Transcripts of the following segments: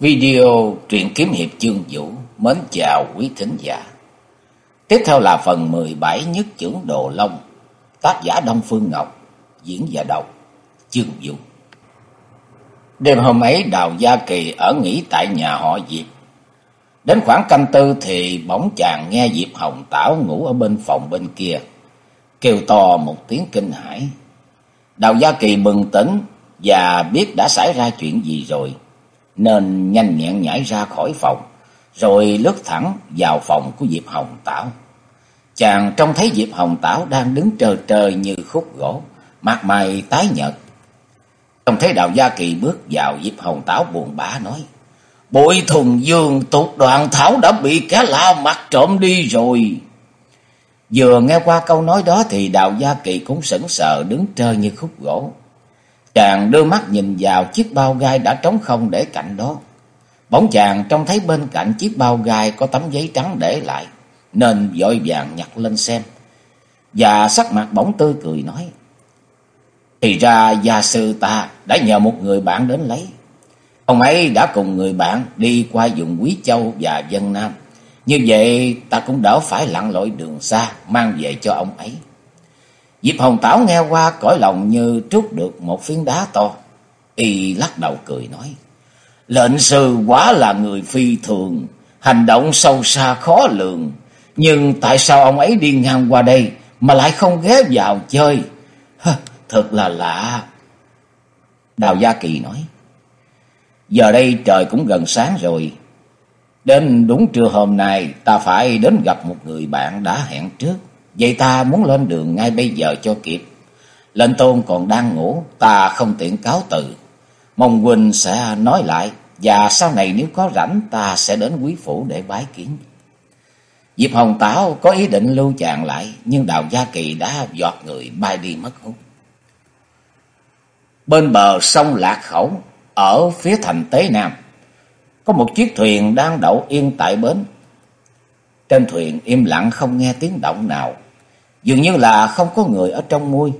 Video truyện kiếm hiệp chương vũ mến chào quý thính giả. Tiếp theo là phần 17 nhất trưởng Đồ Long, tác giả Đông Phương Ngọc, diễn giả đọc chương vũ. Đêm hôm ấy Đào Gia Kỳ ở nghỉ tại nhà họ Diệp. Đến khoảng canh tư thì bỗng chàng nghe Diệp Hồng Tảo ngủ ở bên phòng bên kia, kêu to một tiếng kinh hãi. Đào Gia Kỳ bừng tỉnh và biết đã xảy ra chuyện gì rồi nên nhanh nhẹn nhảy ra khỏi phòng, rồi lướt thẳng vào phòng của Diệp Hồng Tảo. Chàng trông thấy Diệp Hồng Tảo đang đứng trơ trơ như khúc gỗ, mặt mày tái nhợt. Trông thấy Đào Gia Kỳ bước vào, Diệp Hồng Tảo buồn bã nói, Bội Thùng dương tụt đoàn thảo đã bị kẻ lạ mặt trộm đi rồi. Vừa nghe qua câu nói đó thì Đào Gia Kỳ cũng sững sờ đứng trơ như khúc gỗ. Chàng đưa mắt nhìn vào chiếc bao gai đã trống không để cạnh đó. Bỗng chàng trông thấy bên cạnh chiếc bao gai có tấm giấy trắng để lại, nên vội vàng nhặt lên xem. Và sắc mặt bỗng tươi cười nói, Thì ra gia sư ta đã nhờ một người bạn đến lấy. Ông ấy đã cùng người bạn đi qua vùng Quý Châu và Dân Nam. Như vậy ta cũng đỡ phải lặn lội đường xa mang về cho ông ấy. Diệp Hồng Tảo nghe qua cõi lòng như trút được một phiến đá to. Y lắc đầu cười nói. Lệnh sư quá là người phi thường, hành động sâu xa khó lường. Nhưng tại sao ông ấy đi ngang qua đây mà lại không ghé vào chơi? Hơ, thật là lạ. Đào Gia Kỳ nói. Giờ đây trời cũng gần sáng rồi. Đến đúng trưa hôm nay ta phải đến gặp một người bạn đã hẹn trước. Vậy ta muốn lên đường ngay bây giờ cho kịp. Lệnh tôn còn đang ngủ, ta không tiện cáo từ. Mong huynh sẽ nói lại, và sau này nếu có rảnh ta sẽ đến quý phủ để bái kiến. Diệp Hồng Tảo có ý định lưu chàng lại, nhưng Đào Gia Kỳ đã giọt người bay đi mất hút. Bên bờ sông Lạc Khẩu, ở phía thành Tế Nam, có một chiếc thuyền đang đậu yên tại bến. Trên thuyền im lặng không nghe tiếng động nào, dường như là không có người ở trong môi,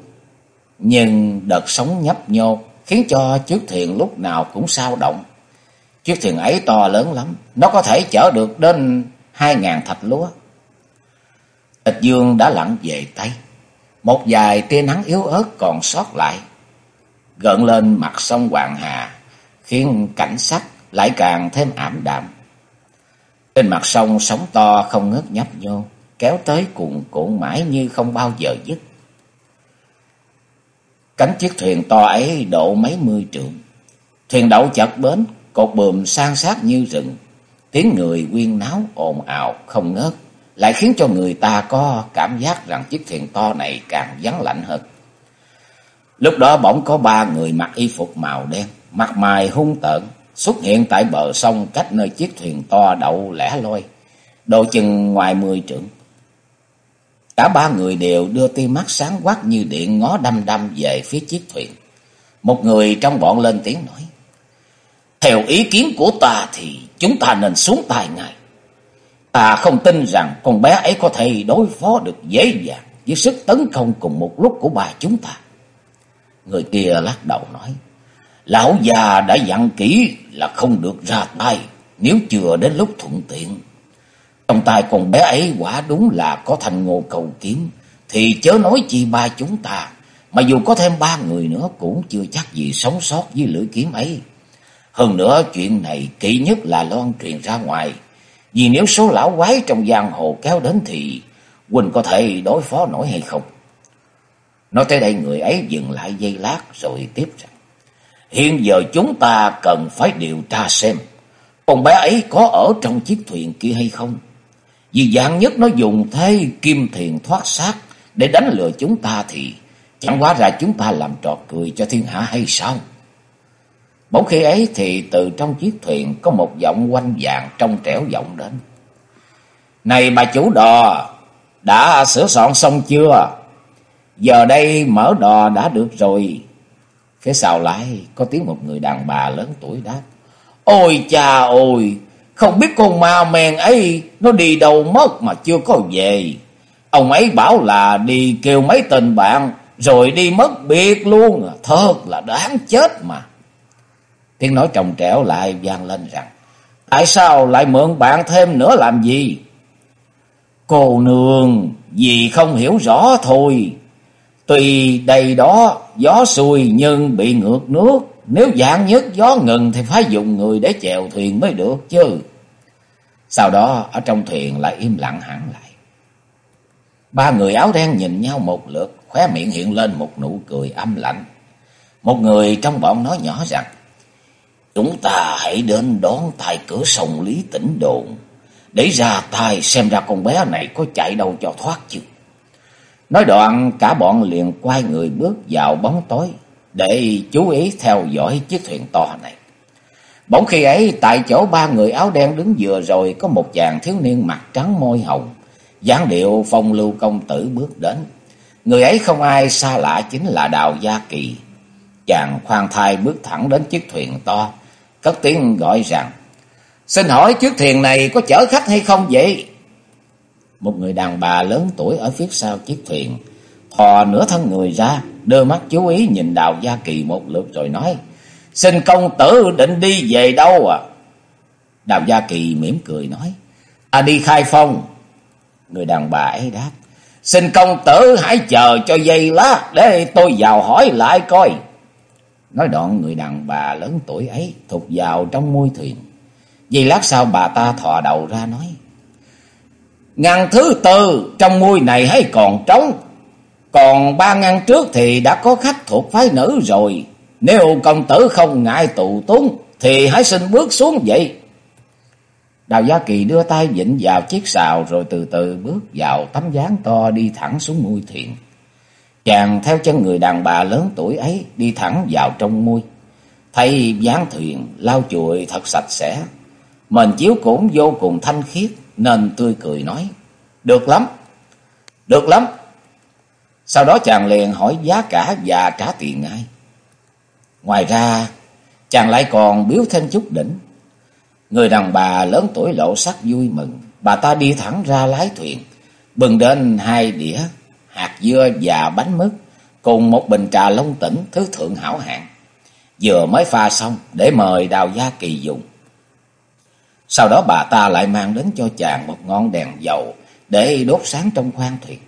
Nhưng đợt sóng nhấp nhô khiến cho chiếc thuyền lúc nào cũng sao động. Chiếc thuyền ấy to lớn lắm, nó có thể chở được đến hai ngàn thạch lúa. Tịch dương đã lặn về tay, một vài tia nắng yếu ớt còn sót lại, gợn lên mặt sông Hoàng Hà, khiến cảnh sắc lại càng thêm ảm đạm. Trên mặt sông sóng to không ngớt nhấp nhô, kéo tới cuồn cuộn mãi như không bao giờ dứt. Cánh chiếc thuyền to ấy độ mấy mươi trượng. Thuyền đậu chật bến, cột buồm san sát như rừng. Tiếng người quyên náo ồn ào không ngớt, lại khiến cho người ta có cảm giác rằng chiếc thuyền to này càng vắng lạnh hơn. Lúc đó bỗng có ba người mặc y phục màu đen, mặt mày hung tợn, xuất hiện tại bờ sông cách nơi chiếc thuyền to đậu lẻ loi, độ chừng ngoài mười trượng. Cả ba người đều đưa tia mắt sáng quắc như điện ngó đăm đăm về phía chiếc thuyền. Một người trong bọn lên tiếng nói. Theo ý kiến của ta thì chúng ta nên xuống tay ngay. Ta không tin rằng con bé ấy có thể đối phó được dễ dàng với sức tấn công cùng một lúc của bà chúng ta. Người kia lắc đầu nói. Lão già đã dặn kỹ là không được ra tay nếu chưa đến lúc thuận tiện. Trong tay con bé ấy quả đúng là có thành ngô cầu kiếm, thì chớ nói chi ba chúng ta, mà dù có thêm ba người nữa cũng chưa chắc gì sống sót với lưỡi kiếm ấy. Hơn nữa chuyện này kỹ nhất là loan truyền ra ngoài, vì nếu số lão quái trong giang hồ kéo đến thì Quỳnh có thể đối phó nổi hay không? Nói tới đây người ấy dừng lại giây lát rồi tiếp rằng, Hiện giờ chúng ta cần phải điều tra xem, con bé ấy có ở trong chiếc thuyền kia hay không? Vì dạng nhất nó dùng thế kim thiền thoát xác để đánh lừa chúng ta thì chẳng quá ra chúng ta làm trò cười cho thiên hạ hay sao? Bỗng khi ấy thì từ trong chiếc thuyền có một giọng quanh vàng trong trẻo vọng đến. Này bà chủ đò, đã sửa soạn xong chưa? Giờ đây mở đò đã được rồi. Phía sau lại có tiếng một người đàn bà lớn tuổi đáp. Ôi cha ôi, không biết con ma men ấy nó đi đâu mất mà chưa có về. Ông ấy bảo là đi kêu mấy tình bạn rồi đi mất biệt luôn. Thật là đáng chết mà. Tiếng nói trồng trẻo lại vang lên rằng, Tại sao lại mượn bạn thêm nữa làm gì? Cô nương, vì không hiểu rõ thôi. Tuy đây đó gió xuôi nhưng bị ngược nước. Nếu dạng nhất gió ngừng thì phải dùng người để chèo thuyền mới được chứ. Sau đó ở trong thuyền lại im lặng hẳn lại. Ba người áo đen nhìn nhau một lượt, khóe miệng hiện lên một nụ cười âm lạnh. Một người trong bọn nói nhỏ rằng, Chúng ta hãy đến đón tại cửa sông Lý Tỉnh Đồn, để ra tay xem ra con bé này có chạy đâu cho thoát chứ. Nói đoạn cả bọn liền quay người bước vào bóng tối, để chú ý theo dõi chiếc thuyền to này. Bỗng khi ấy tại chỗ ba người áo đen đứng vừa rồi có một chàng thiếu niên mặt trắng môi hồng, dáng điệu phong lưu công tử bước đến. Người ấy không ai xa lạ chính là Đào Gia Kỳ. Chàng khoan thai bước thẳng đến chiếc thuyền to, cất tiếng gọi rằng, Xin hỏi chiếc thuyền này có chở khách hay không vậy? Một người đàn bà lớn tuổi ở phía sau chiếc thuyền, thò nửa thân người ra, đưa mắt chú ý nhìn Đào Gia Kỳ một lượt rồi nói, Xin công tử định đi về đâu à? Đào Gia Kỳ mỉm cười nói, À đi khai phong. Người đàn bà ấy đáp, Xin công tử hãy chờ cho giây lát để tôi vào hỏi lại coi. Nói đoạn người đàn bà lớn tuổi ấy thụt vào trong môi thuyền. Giây lát sau bà ta thò đầu ra nói. Ngăn thứ tư trong môi này hay còn trống. Còn ba ngăn trước thì đã có khách thuộc phái nữ rồi. Nếu công tử không ngại tụ túng thì hãy xin bước xuống vậy. Đào Gia Kỳ đưa tay vịnh vào chiếc xào rồi từ từ bước vào tấm dáng to đi thẳng xuống môi thuyền. Chàng theo chân người đàn bà lớn tuổi ấy đi thẳng vào trong môi. Thấy dáng thuyền lau chùi thật sạch sẽ. Mền chiếu cũng vô cùng thanh khiết nên tươi cười nói. Được lắm, được lắm. Sau đó chàng liền hỏi giá cả và trả tiền ngay. Ngoài ra, chàng lại còn biếu thêm chút đỉnh. Người đàn bà lớn tuổi lộ sắc vui mừng. Bà ta đi thẳng ra lái thuyền, bừng đến hai đĩa, hạt dưa và bánh mứt, cùng một bình trà long tỉnh thứ thượng hảo hạng. Vừa mới pha xong để mời Đào Gia Kỳ dùng. Sau đó bà ta lại mang đến cho chàng một ngọn đèn dầu để đốt sáng trong khoang thuyền.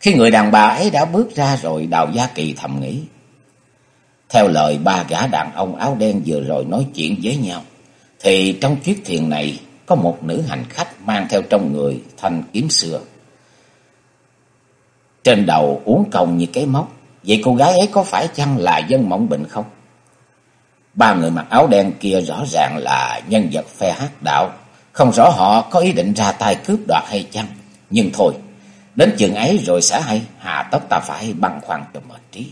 Khi người đàn bà ấy đã bước ra rồi Đào Gia Kỳ thầm nghĩ. Theo lời ba gã đàn ông áo đen vừa rồi nói chuyện với nhau, thì trong chiếc thuyền này có một nữ hành khách mang theo trong người thanh kiếm xưa. Trên đầu uống còng như cái móc, vậy cô gái ấy có phải chăng là dân mộng bệnh không? Ba người mặc áo đen kia rõ ràng là nhân vật phe hát đạo, không rõ họ có ý định ra tay cướp đoạt hay chăng, nhưng thôi, đến chừng ấy rồi sẽ hay, hà tất ta phải băng khoăn cho mệt trí.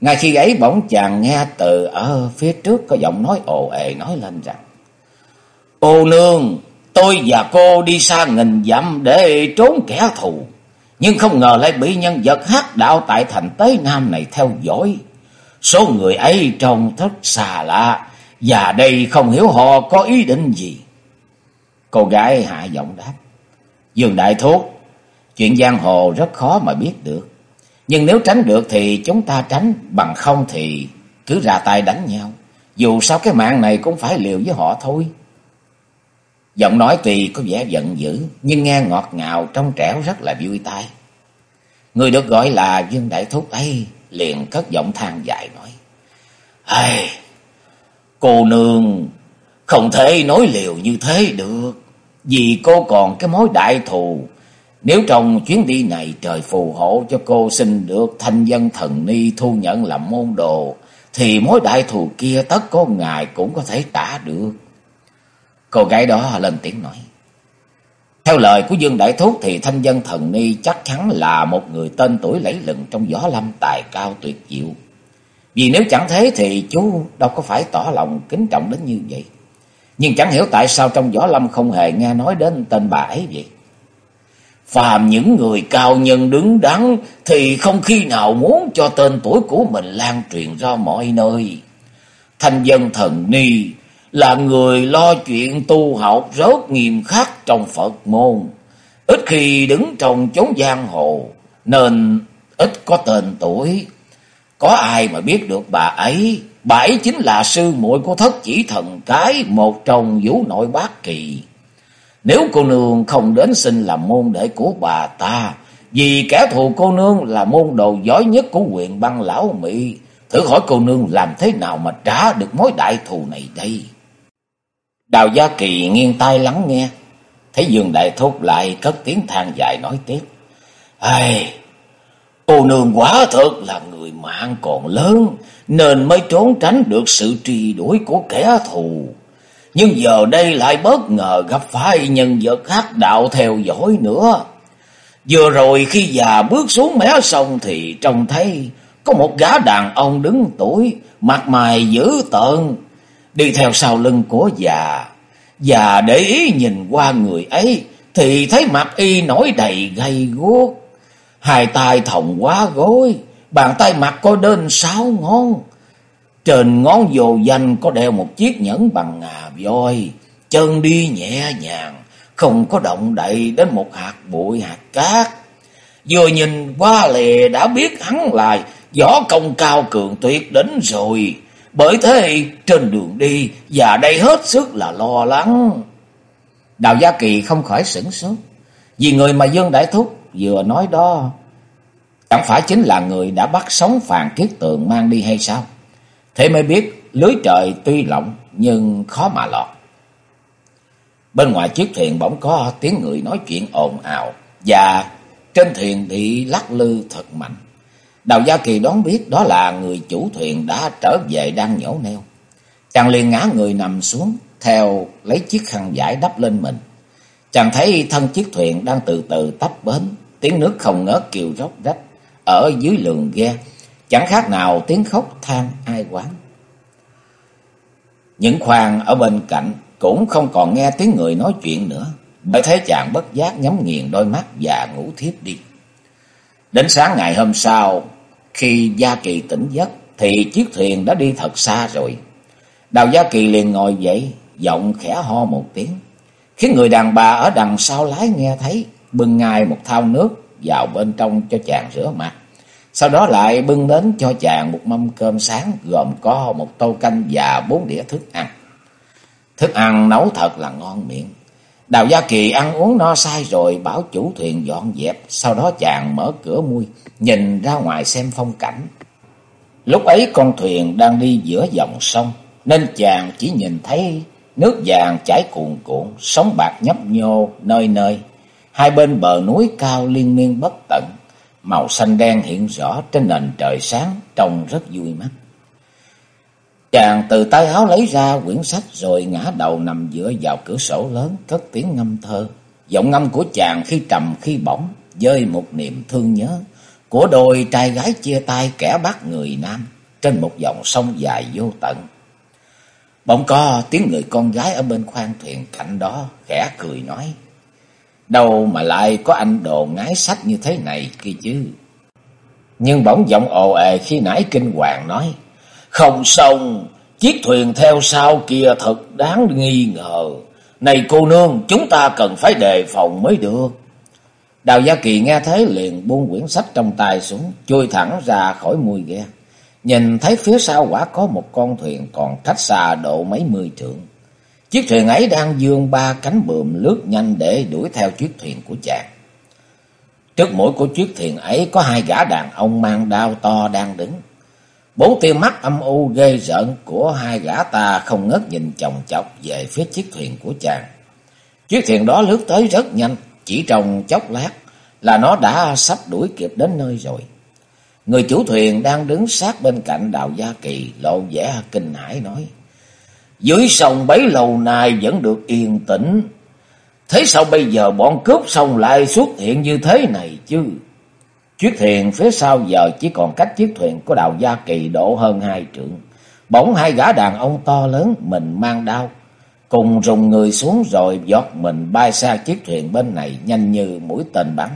Ngay khi ấy bỗng chàng nghe từ ở phía trước có giọng nói ồ ề nói lên rằng Cô nương, tôi và cô đi xa nghìn dặm để trốn kẻ thù. Nhưng không ngờ lại bị nhân vật hát đạo tại thành Tế Nam này theo dõi. Số người ấy trông rất xa lạ, và đây không hiểu họ có ý định gì. Cô gái hạ giọng đáp. Dương Đại Thuốc, chuyện giang hồ rất khó mà biết được. Nhưng nếu tránh được thì chúng ta tránh, bằng không thì cứ ra tay đánh nhau. Dù sao cái mạng này cũng phải liều với họ thôi. Giọng nói tuy có vẻ giận dữ, nhưng nghe ngọt ngào trong trẻo rất là vui tai. Người được gọi là Dương Đại Thúc ấy liền cất giọng than dài nói. Ai, cô nương không thể nói liều như thế được, vì cô còn cái mối đại thù nếu trong chuyến đi này trời phù hộ cho cô xin được thanh dân thần ni thu nhận làm môn đồ, thì mối đại thù kia tất có ngài cũng có thể trả được. Cô gái đó lên tiếng nói. Theo lời của Dương Đại Thúc thì thanh dân thần ni chắc chắn là một người tên tuổi lẫy lừng trong võ lâm tài cao tuyệt diệu. Vì nếu chẳng thế thì chú đâu có phải tỏ lòng kính trọng đến như vậy. Nhưng chẳng hiểu tại sao trong võ lâm không hề nghe nói đến tên bà ấy vậy. Phàm những người cao nhân đứng đắn thì không khi nào muốn cho tên tuổi của mình lan truyền ra mọi nơi. Thanh dân thần ni là người lo chuyện tu học rất nghiêm khắc trong Phật môn. Ít khi đứng trong chốn giang hồ nên ít có tên tuổi. Có ai mà biết được bà ấy Bà ấy chính là sư muội của thất chỉ thần cái, một trong vũ nội bát kỳ. Nếu cô nương không đến xin làm môn đệ của bà ta, vì kẻ thù cô nương là môn đồ giỏi nhất của quyền băng lão Mỹ, thử hỏi cô nương làm thế nào mà trả được mối đại thù này đây? Đào Gia Kỳ nghiêng tai lắng nghe, thấy Dương Đại Thúc lại cất tiếng than dài nói tiếp. Ai, cô nương quá thật là người mạng còn lớn, nên mới trốn tránh được sự truy đuổi của kẻ thù. Nhưng giờ đây lại bất ngờ gặp phải nhân vật khác đạo theo dõi nữa. Vừa rồi khi già bước xuống mé sông thì trông thấy có một gã đàn ông đứng tuổi, mặt mày dữ tợn, đi theo sau lưng của già. Già để ý nhìn qua người ấy thì thấy mặt y nổi đầy gầy guốc, hai tay thòng quá gối, bàn tay mặt có đến sáu ngón. Trên ngón vô danh có đeo một chiếc nhẫn bằng ngà voi, chân đi nhẹ nhàng, không có động đậy đến một hạt bụi hạt cát. Vừa nhìn qua lề đã biết hắn là võ công cao cường tuyệt đến rồi. Bởi thế trên đường đi và đây hết sức là lo lắng. Đào Gia Kỳ không khỏi sửng sốt. Vì người mà Dương Đại Thúc vừa nói đó chẳng phải chính là người đã bắt sống Phàn Kiết Tượng mang đi hay sao? Thế mới biết lưới trời tuy lộng nhưng khó mà lọt. Bên ngoài chiếc thuyền bỗng có tiếng người nói chuyện ồn ào và trên thuyền bị lắc lư thật mạnh. Đào Gia Kỳ đoán biết đó là người chủ thuyền đã trở về đang nhổ neo. Chàng liền ngã người nằm xuống, theo lấy chiếc khăn vải đắp lên mình. Chàng thấy thân chiếc thuyền đang từ từ tấp bến, tiếng nước không ngớt kêu róc rách ở dưới lường ghe, chẳng khác nào tiếng khóc than ai quán. Những khoang ở bên cạnh cũng không còn nghe tiếng người nói chuyện nữa, bởi thế chàng bất giác nhắm nghiền đôi mắt và ngủ thiếp đi. Đến sáng ngày hôm sau, khi Gia Kỳ tỉnh giấc thì chiếc thuyền đã đi thật xa rồi. Đào Gia Kỳ liền ngồi dậy, giọng khẽ ho một tiếng, khiến người đàn bà ở đằng sau lái nghe thấy, bưng ngay một thau nước vào bên trong cho chàng rửa mặt. Sau đó lại bưng đến cho chàng một mâm cơm sáng gồm có một tô canh và bốn đĩa thức ăn. Thức ăn nấu thật là ngon miệng. Đào Gia Kỳ ăn uống no say rồi bảo chủ thuyền dọn dẹp. Sau đó chàng mở cửa mui, nhìn ra ngoài xem phong cảnh. Lúc ấy con thuyền đang đi giữa dòng sông, nên chàng chỉ nhìn thấy nước vàng chảy cuồn cuộn, sóng bạc nhấp nhô nơi nơi. Hai bên bờ núi cao liên miên bất tận, màu xanh đen hiện rõ trên nền trời sáng, trông rất vui mắt. Chàng từ tay áo lấy ra quyển sách rồi ngã đầu nằm dựa vào cửa sổ lớn, cất tiếng ngâm thơ. Giọng ngâm của chàng khi trầm khi bổng, dơi một niềm thương nhớ của đôi trai gái chia tay kẻ bắt người nam trên một dòng sông dài vô tận. Bỗng có tiếng người con gái ở bên khoang thuyền cạnh đó khẽ cười nói. Đâu mà lại có anh đồ ngái sách như thế này kia chứ. Nhưng bỗng giọng ồ ề khi nãy kinh hoàng nói. Không xong, chiếc thuyền theo sau kia thật đáng nghi ngờ. Này cô nương, chúng ta cần phải đề phòng mới được. Đào Gia Kỳ nghe thấy liền buông quyển sách trong tay xuống, chui thẳng ra khỏi mui ghe. Nhìn thấy phía sau quả có một con thuyền còn cách xa độ mấy mươi trượng. Chiếc thuyền ấy đang dương ba cánh bườm lướt nhanh để đuổi theo chiếc thuyền của chàng. Trước mũi của chiếc thuyền ấy có hai gã đàn ông mang đao to đang đứng. Bốn tia mắt âm u ghê rợn của hai gã ta không ngớt nhìn chồng chọc về phía chiếc thuyền của chàng. Chiếc thuyền đó lướt tới rất nhanh, chỉ trong chốc lát là nó đã sắp đuổi kịp đến nơi rồi. Người chủ thuyền đang đứng sát bên cạnh đào gia kỳ lộ vẻ kinh hãi nói. Dưới sông bấy lâu nay vẫn được yên tĩnh. Thế sao bây giờ bọn cướp sông lại xuất hiện như thế này chứ? Chiếc thuyền phía sau giờ chỉ còn cách chiếc thuyền của đào gia kỳ độ hơn hai trượng. Bỗng hai gã đàn ông to lớn mình mang đao. Cùng rùng người xuống rồi giọt mình bay xa chiếc thuyền bên này nhanh như mũi tên bắn.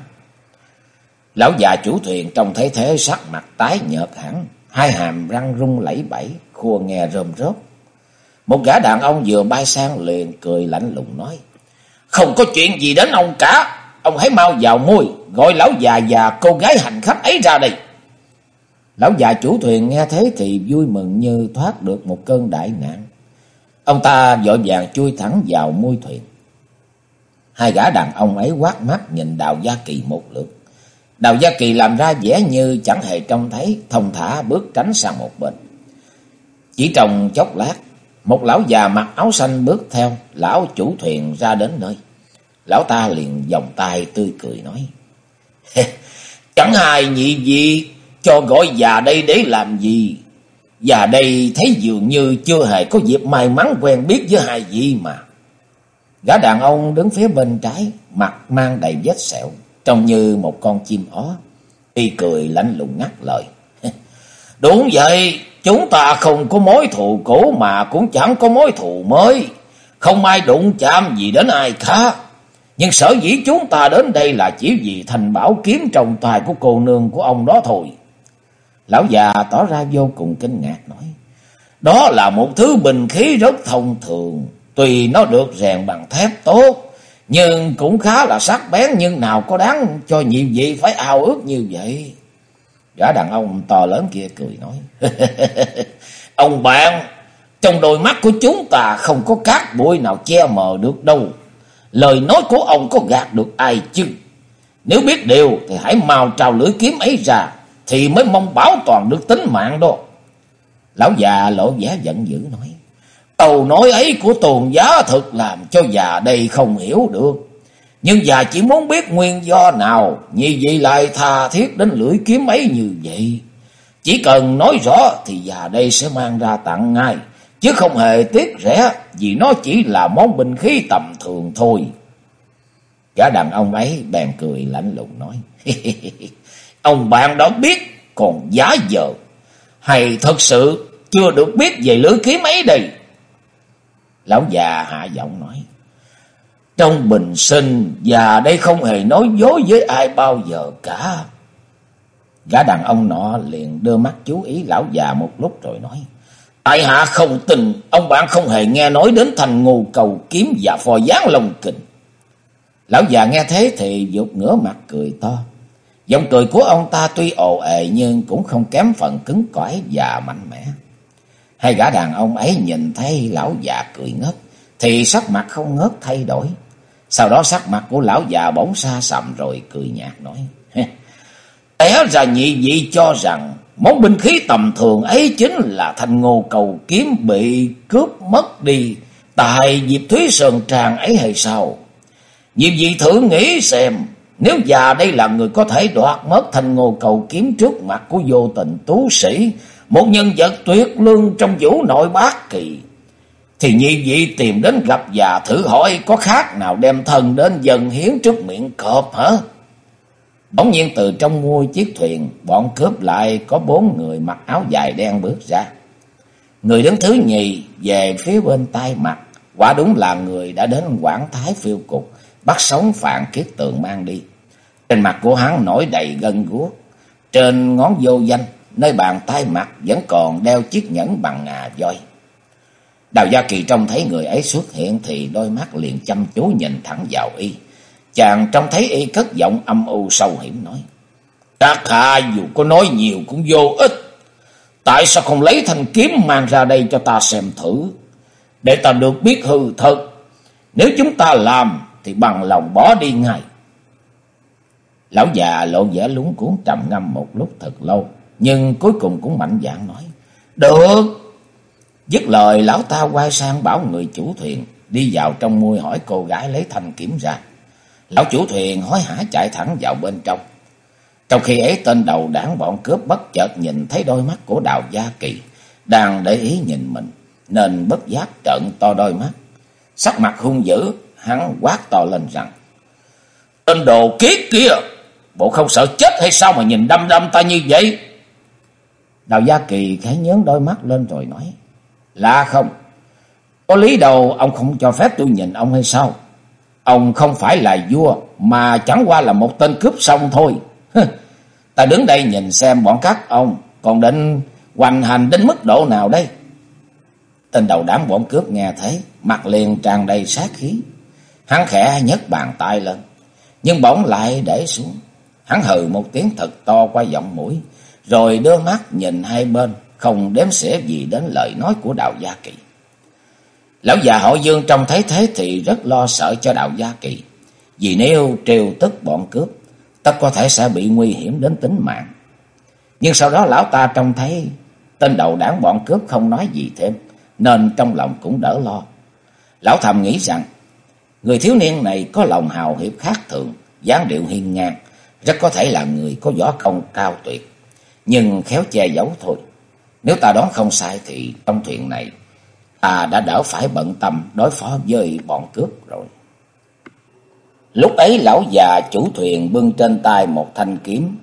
Lão già chủ thuyền trông thấy thế sắc mặt tái nhợt hẳn. Hai hàm răng rung lẫy bẫy, khua nghe rơm rớp. Một gã đàn ông vừa bay sang liền cười lạnh lùng nói. Không có chuyện gì đến ông cả. Ông hãy mau vào môi, gọi lão già và cô gái hành khách ấy ra đây. Lão già chủ thuyền nghe thế thì vui mừng như thoát được một cơn đại nạn. Ông ta vội vàng chui thẳng vào môi thuyền. Hai gã đàn ông ấy quát mắt nhìn Đào Gia Kỳ một lượt. Đào Gia Kỳ làm ra vẻ như chẳng hề trông thấy, thông thả bước tránh sang một bên. Chỉ trong chốc lát, một lão già mặc áo xanh bước theo, lão chủ thuyền ra đến nơi. Lão ta liền vòng tay tươi cười nói. Chẳng hài nhị gì, cho gọi già đây để làm gì? Già đây thấy dường như chưa hề có dịp may mắn quen biết với hai vị mà. Gã đàn ông đứng phía bên trái, mặt mang đầy vết sẹo, trông như một con chim ó. Y cười lạnh lùng ngắt lời. Đúng vậy, chúng ta không có mối thù cũ mà cũng chẳng có mối thù mới. Không ai đụng chạm gì đến ai khác. Nhưng sở dĩ chúng ta đến đây là chỉ vì thành bảo kiếm trong tài của cô nương của ông đó thôi. Lão già tỏ ra vô cùng kinh ngạc nói. Đó là một thứ bình khí rất thông thường. Tuy nó được rèn bằng thép tốt. Nhưng cũng khá là sắc bén nhưng nào có đáng cho nhiều vị phải ao ước như vậy. Gã đàn ông to lớn kia cười nói. ông bạn, trong đôi mắt của chúng ta không có cát bụi nào che mờ được đâu. Lời nói của ông có gạt được ai chứ? Nếu biết điều thì hãy mau trào lưỡi kiếm ấy ra. Thì mới mong bảo toàn được tính mạng đó. Lão già lộ vẻ giận dữ nói. Câu nói ấy của tồn giá thực làm cho già đây không hiểu được. Nhưng già chỉ muốn biết nguyên do nào như vậy lại tha thiết đến lưỡi kiếm ấy như vậy. Chỉ cần nói rõ thì già đây sẽ mang ra tặng ngay. Chứ không hề tiếc rẻ, vì nó chỉ là món binh khí tầm thường thôi. Gã đàn ông ấy bèn cười lạnh lùng nói. ông bạn đã biết, còn giá giờ. Hay thật sự chưa được biết về lưỡi kiếm ấy đây. Lão già hạ giọng nói. Trong bình sinh và đây không hề nói dối với ai bao giờ cả. Gã đàn ông nọ liền đưa mắt chú ý lão già một lúc rồi nói. Tại hạ không tin, ông bạn không hề nghe nói đến thành ngù cầu kiếm và phò gián lồng kình. Lão già nghe thế thì dục ngửa mặt cười to. Giọng cười của ông ta tuy ồ ề nhưng cũng không kém phần cứng cỏi và mạnh mẽ. Hai gã đàn ông ấy nhìn thấy lão già cười ngất thì sắc mặt không ngớt thay đổi. Sau đó sắc mặt của lão già bỗng xa sầm rồi cười nhạt nói. Té ra nhị vị cho rằng món binh khí tầm thường ấy chính là thanh ngô cầu kiếm bị cướp mất đi tại dịp Thúy Sơn Tràng ấy hay sao? Nhiệm vị thử nghĩ xem, nếu già đây là người có thể đoạt mất thanh ngô cầu kiếm trước mặt của vô tình tú sĩ, một nhân vật tuyệt lương trong vũ nội bát kỳ. Thì nhi vị tìm đến gặp già thử hỏi có khác nào đem thân đến dân hiến trước miệng cọp hả? Bỗng nhiên từ trong ngôi chiếc thuyền, bọn cướp lại có bốn người mặc áo dài đen bước ra. Người đứng thứ nhì về phía bên tay mặt, quả đúng là người đã đến Quảng Thái phiêu cục, bắt sống Phạm Kiết Tượng mang đi. Trên mặt của hắn nổi đầy gân guốc, trên ngón vô danh nơi bàn tay mặt vẫn còn đeo chiếc nhẫn bằng ngà voi. Đào Gia Kỳ trông thấy người ấy xuất hiện thì đôi mắt liền chăm chú nhìn thẳng vào y. Chàng trông thấy y cất giọng âm u sâu hiểm nói. Các hạ, dù có nói nhiều cũng vô ích. Tại sao không lấy thanh kiếm mang ra đây cho ta xem thử. Để ta được biết hư thật. Nếu chúng ta làm thì bằng lòng bỏ đi ngay. Lão già lộ vẻ lúng cuốn trầm ngâm một lúc thật lâu, nhưng cuối cùng cũng mạnh dạn nói. Được. Dứt lời lão ta quay sang bảo người chủ thuyền đi vào trong môi hỏi cô gái lấy thanh kiếm ra. Lão chủ thuyền hối hả chạy thẳng vào bên trong. Trong khi ấy tên đầu đảng bọn cướp bất chợt nhìn thấy đôi mắt của Đào Gia Kỳ đang để ý nhìn mình nên bất giác trợn to đôi mắt. Sắc mặt hung dữ, hắn quát to lên rằng: "Tên đồ kiết kia, bộ không sợ chết hay sao mà nhìn đâm đâm ta như vậy?" Đào Gia Kỳ khẽ nhớn đôi mắt lên rồi nói. Là không. Có lý đâu ông không cho phép tôi nhìn ông hay sao? Ông không phải là vua mà chẳng qua là một tên cướp xong thôi. Ta đứng đây nhìn xem bọn các ông còn định hoành hành đến mức độ nào đây? Tên đầu đám bọn cướp nghe thấy, mặt liền tràn đầy sát khí. Hắn khẽ nhấc bàn tay lên, nhưng bỗng lại để xuống. Hắn hừ một tiếng thật to qua giọng mũi, rồi đưa mắt nhìn hai bên, không đếm xỉa gì đến lời nói của Đào Gia Kỳ. Lão già họ Dương trông thấy thế thì rất lo sợ cho Đào Gia Kỳ, vì nếu trêu tức bọn cướp, tất có thể sẽ bị nguy hiểm đến tính mạng. Nhưng sau đó lão ta trông thấy tên đầu đảng bọn cướp không nói gì thêm, nên trong lòng cũng đỡ lo. Lão thầm nghĩ rằng, người thiếu niên này có lòng hào hiệp khác thường, dáng điệu hiên ngang, rất có thể là người có võ công cao tuyệt, nhưng khéo che giấu thôi. Nếu ta đoán không sai thì trong thuyền này, ta đã đỡ phải bận tâm đối phó với bọn cướp rồi. Lúc ấy lão già chủ thuyền bưng trên tay một thanh kiếm,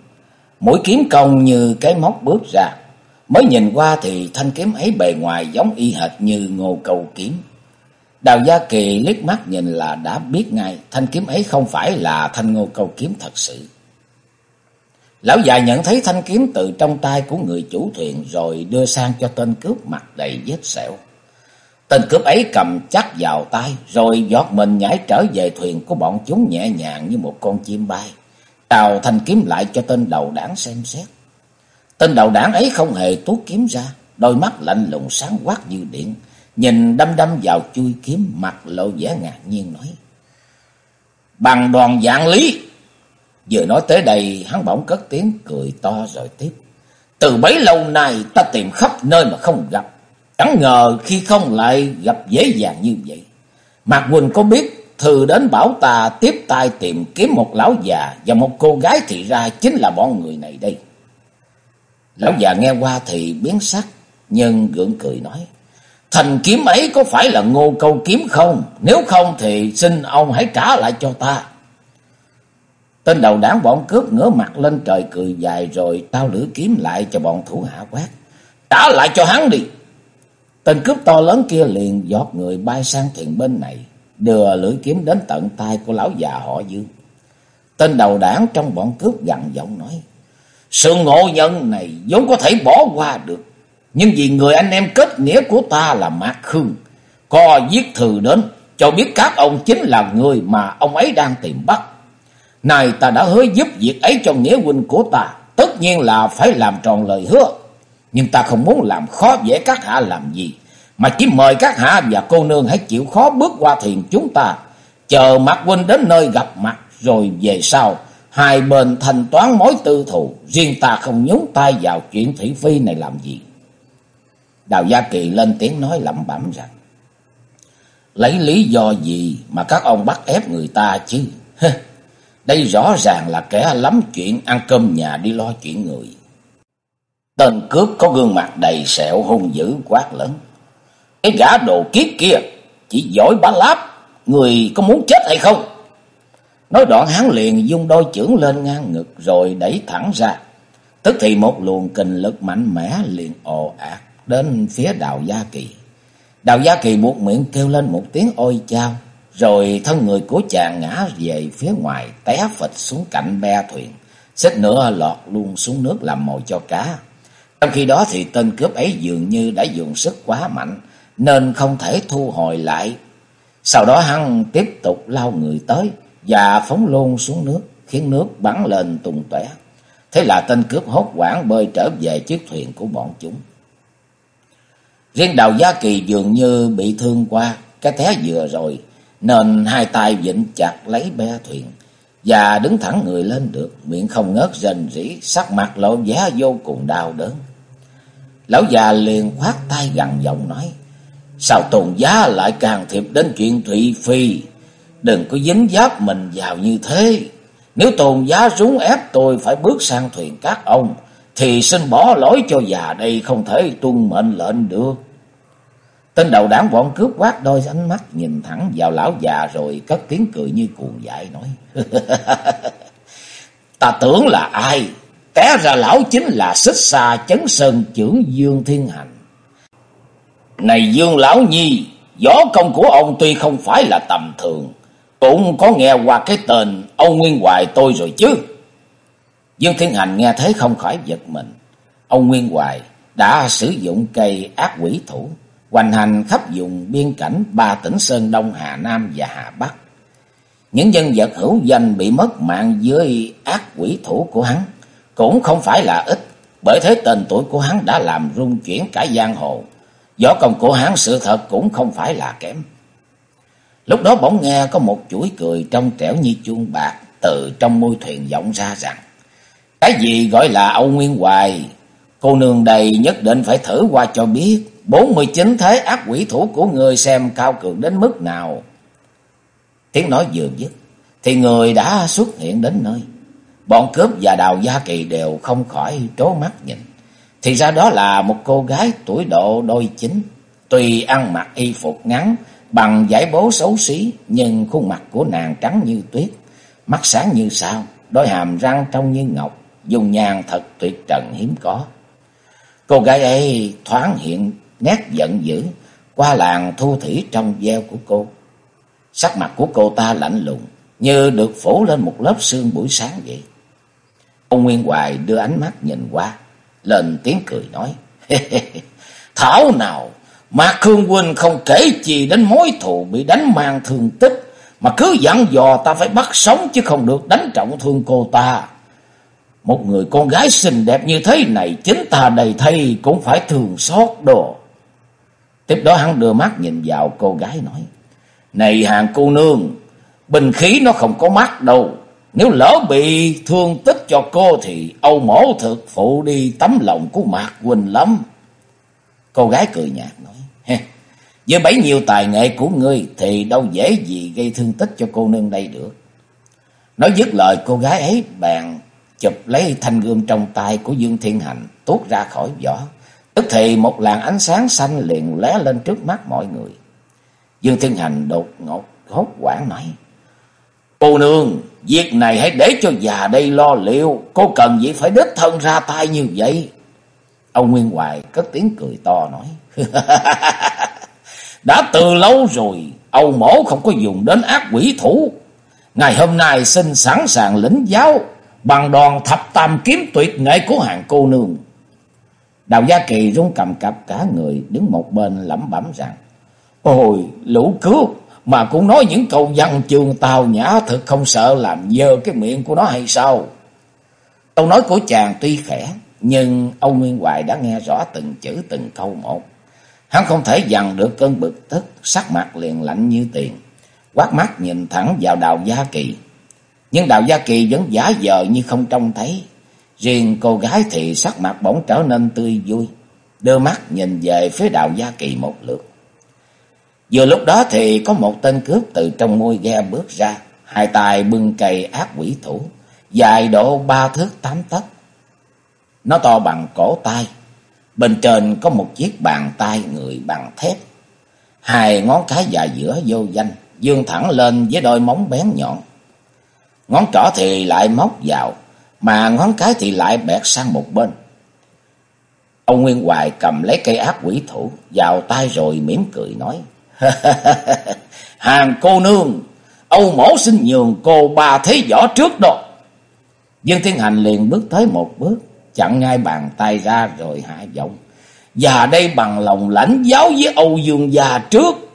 mũi kiếm cong như cái móc bước ra. Mới nhìn qua thì thanh kiếm ấy bề ngoài giống y hệt như ngô cầu kiếm. Đào Gia Kỳ liếc mắt nhìn là đã biết ngay thanh kiếm ấy không phải là thanh ngô cầu kiếm thật sự. Lão già nhận thấy thanh kiếm từ trong tay của người chủ thuyền rồi đưa sang cho tên cướp mặt đầy vết sẹo. Tên cướp ấy cầm chắc vào tay rồi giọt mình nhảy trở về thuyền của bọn chúng nhẹ nhàng như một con chim bay. Trào thanh kiếm lại cho tên đầu đảng xem xét. Tên đầu đảng ấy không hề tuốt kiếm ra, đôi mắt lạnh lùng sáng quát như điện, nhìn đâm đâm vào chui kiếm mặt lộ vẻ ngạc nhiên nói. Bằng đoàn dạng lý. Vừa nói tới đây hắn bỗng cất tiếng cười to rồi tiếp. Từ bấy lâu nay ta tìm khắp nơi mà không gặp. Chẳng ngờ khi không lại gặp dễ dàng như vậy. Mạc Quỳnh có biết thư đến bảo ta tiếp tay tìm kiếm một lão già và một cô gái thì ra chính là bọn người này đây. Lão già nghe qua thì biến sắc, nhưng gượng cười nói. Thành kiếm ấy có phải là ngô câu kiếm không? Nếu không thì xin ông hãy trả lại cho ta. Tên đầu đảng bọn cướp ngửa mặt lên trời cười dài rồi trao lưỡi kiếm lại cho bọn thủ hạ quát. Trả lại cho hắn đi. Tên cướp to lớn kia liền giọt người bay sang thuyền bên này, đưa lưỡi kiếm đến tận tay của lão già họ Dương. Tên đầu đảng trong bọn cướp gằn giọng nói, Sự ngộ nhân này vốn có thể bỏ qua được, nhưng vì người anh em kết nghĩa của ta là Mạc Khương, co viết thư đến, cho biết các ông chính là người mà ông ấy đang tìm bắt. Này ta đã hứa giúp việc ấy cho nghĩa huynh của ta, tất nhiên là phải làm tròn lời hứa. Nhưng ta không muốn làm khó dễ các hạ làm gì, mà chỉ mời các hạ và cô nương hãy chịu khó bước qua thuyền chúng ta, chờ mặt huynh đến nơi gặp mặt, rồi về sau, hai bên thanh toán mối tư thù, riêng ta không nhúng tay vào chuyện thị phi này làm gì. Đào Gia Kỳ lên tiếng nói lẩm bẩm rằng, lấy lý do gì mà các ông bắt ép người ta chứ? Đây rõ ràng là kẻ lắm chuyện ăn cơm nhà đi lo chuyện người. Tên cướp có gương mặt đầy sẹo hung dữ quát lớn. Cái gã đồ kiếp kia chỉ giỏi bá láp, người có muốn chết hay không? Nói đoạn hắn liền dung đôi chưởng lên ngang ngực rồi đẩy thẳng ra. Tức thì một luồng kinh lực mạnh mẽ liền ồ ạt đến phía đào Gia Kỳ. Đào Gia Kỳ buộc miệng kêu lên một tiếng ôi chao, rồi thân người của chàng ngã về phía ngoài, té phịch xuống cạnh be thuyền, xích nữa lọt luôn xuống nước làm mồi cho cá. Trong khi đó thì tên cướp ấy dường như đã dùng sức quá mạnh, nên không thể thu hồi lại. Sau đó hắn tiếp tục lao người tới và phóng luôn xuống nước, khiến nước bắn lên tung tóe. Thế là tên cướp hốt hoảng bơi trở về chiếc thuyền của bọn chúng. Riêng Đào Gia Kỳ dường như bị thương qua cái té vừa rồi, nên hai tay vịnh chặt lấy be thuyền và đứng thẳng người lên được, miệng không ngớt rền rỉ, sắc mặt lộ vẻ vô cùng đau đớn. Lão già liền khoát tay gằn giọng nói: "Sao Tôn giá lại càng thiệp đến chuyện Thụy Phi, đừng có dính giáp mình vào như thế. Nếu Tôn giá rúng ép tôi phải bước sang thuyền các ông, thì xin bỏ lỗi cho già đây không thể tuân mệnh lệnh được." Tên đầu đảng bọn cướp quát đôi ánh mắt nhìn thẳng vào lão già rồi cất tiếng cười như cuồng dại nói. Ta tưởng là ai? Té ra lão chính là xích xa chấn sơn trưởng Dương Thiên Hành. Này Dương Lão Nhi, võ công của ông tuy không phải là tầm thường, cũng có nghe qua cái tên ông Nguyên Hoài tôi rồi chứ. Dương Thiên Hành nghe thấy không khỏi giật mình. Ông Nguyên Hoài đã sử dụng cây ác quỷ thủ hoành hành khắp vùng biên cảnh ba tỉnh Sơn Đông, Hà Nam và Hà Bắc. Những nhân vật hữu danh bị mất mạng dưới ác quỷ thủ của hắn cũng không phải là ít, Bởi thế tên tuổi của hắn đã làm rung chuyển cả giang hồ. Võ công của hắn sự thật cũng không phải là kém. Lúc đó bỗng nghe có một chuỗi cười trong trẻo như chuông bạc từ trong môi thuyền vọng ra rằng Cái gì gọi là Âu Nguyên Hoài? Cô nương đầy nhất định phải thử qua cho biết 49 thế ác quỷ thủ của người xem cao cường đến mức nào. Tiếng nói vừa dứt thì người đã xuất hiện đến nơi. Bọn cướp và đào gia kỳ đều không khỏi trố mắt nhìn. Thì ra đó là một cô gái tuổi độ đôi chính. Tuy ăn mặc y phục ngắn bằng giải bố xấu xí nhưng khuôn mặt của nàng trắng như tuyết. Mắt sáng như sao, đôi hàm răng trong như ngọc, dùng nhàn thật tuyệt trần hiếm có. Cô gái ấy thoáng hiện nét giận dữ qua làng thu thủy trong veo của cô. Sắc mặt của cô ta lạnh lùng, như được phủ lên một lớp sương buổi sáng vậy. Ông Nguyên Hoài đưa ánh mắt nhìn qua, lên tiếng cười nói. Thảo nào, mà Khương Huynh không kể gì đến mối thù bị đánh mang thương tích, mà cứ dặn dò ta phải bắt sống chứ không được đánh trọng thương cô ta. Một người con gái xinh đẹp như thế này, chính ta đầy thay cũng phải thường xót đồ. Tiếp đó hắn đưa mắt nhìn vào cô gái nói. Này hàng cô nương, bình khí nó không có mắt đâu. Nếu lỡ bị thương tích cho cô thì Âu mổ thực phụ đi tấm lòng của Mạc Quỳnh lắm. Cô gái cười nhạt nói. Với bấy nhiêu tài nghệ của ngươi thì đâu dễ gì gây thương tích cho cô nương đây được. Nói dứt lời cô gái ấy bàn chụp lấy thanh gươm trong tay của Dương Thiên Hành tuốt ra khỏi vỏ. Tức thì một làn ánh sáng xanh liền lóe lên trước mắt mọi người. Dương Thiên Hành đột ngột hốt quảng nói. Cô nương, việc này hãy để cho già đây lo liệu. Cô cần gì phải đích thân ra tay như vậy? Ông Nguyên Hoài cất tiếng cười to nói. Đã từ lâu rồi, Âu mổ không có dùng đến ác quỷ thủ. Ngày hôm nay xin sẵn sàng lĩnh giáo bằng đòn thập tam kiếm tuyệt nghệ của hàng cô nương. Đào Gia Kỳ rung cầm cập cả người đứng một bên lẩm bẩm rằng Ôi lũ cướp mà cũng nói những câu văn chương tào nhã thật không sợ làm dơ cái miệng của nó hay sao? Câu nói của chàng tuy khẽ nhưng ông Nguyên Hoài đã nghe rõ từng chữ từng câu một. Hắn không thể dằn được cơn bực tức, sắc mặt liền lạnh như tiền. Quát mắt nhìn thẳng vào Đào Gia Kỳ. Nhưng Đào Gia Kỳ vẫn giả vờ như không trông thấy. Riêng cô gái thì sắc mặt bỗng trở nên tươi vui. Đưa mắt nhìn về phía Đào Gia Kỳ một lượt. Vừa lúc đó thì có một tên cướp từ trong ngôi ghe bước ra. Hai tay bưng cây ác quỷ thủ. Dài độ ba thước tám tấc. Nó to bằng cổ tay. Bên trên có một chiếc bàn tay người bằng thép. Hai ngón cái dài giữa vô danh. Dương thẳng lên với đôi móng bén nhọn. Ngón trỏ thì lại móc vào. Mà ngón cái thì lại bẹt sang một bên. Ông Nguyên Hoài cầm lấy cây ác quỷ thủ. Vào tay rồi mỉm cười nói. Hàng cô nương, Âu mổ xin nhường cô ba thế võ trước đó. Dương Thiên Hành liền bước tới một bước, chặn ngay bàn tay ra rồi hạ giọng. Và đây bằng lòng lãnh giáo với Âu Dương gia trước.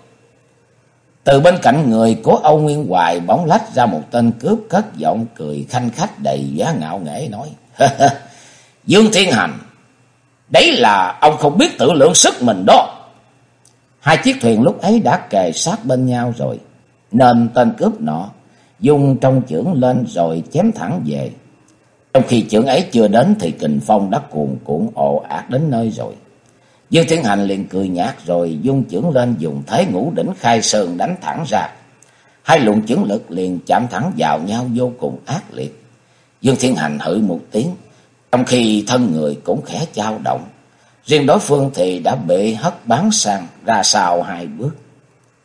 Từ bên cạnh người của Âu Nguyên Hoài bóng lách ra một tên cướp cất giọng cười khanh khách đầy giá ngạo nghễ nói. Dương Thiên Hành, đấy là ông không biết tự lượng sức mình đó. Hai chiếc thuyền lúc ấy đã kề sát bên nhau rồi, nên tên cướp nọ dùng trong chưởng lên rồi chém thẳng về. Trong khi chưởng ấy chưa đến thì kình phong đã cuồn cuộn ồ ạt đến nơi rồi. Dương Thiên Hành liền cười nhạt rồi dung chưởng lên dùng thế ngũ đỉnh khai sơn đánh thẳng ra. Hai luồng chưởng lực liền chạm thẳng vào nhau vô cùng ác liệt. Dương Thiên Hành hự một tiếng, trong khi thân người cũng khẽ trao động. Riêng đối phương thì đã bị hất bắn sang ra sau hai bước.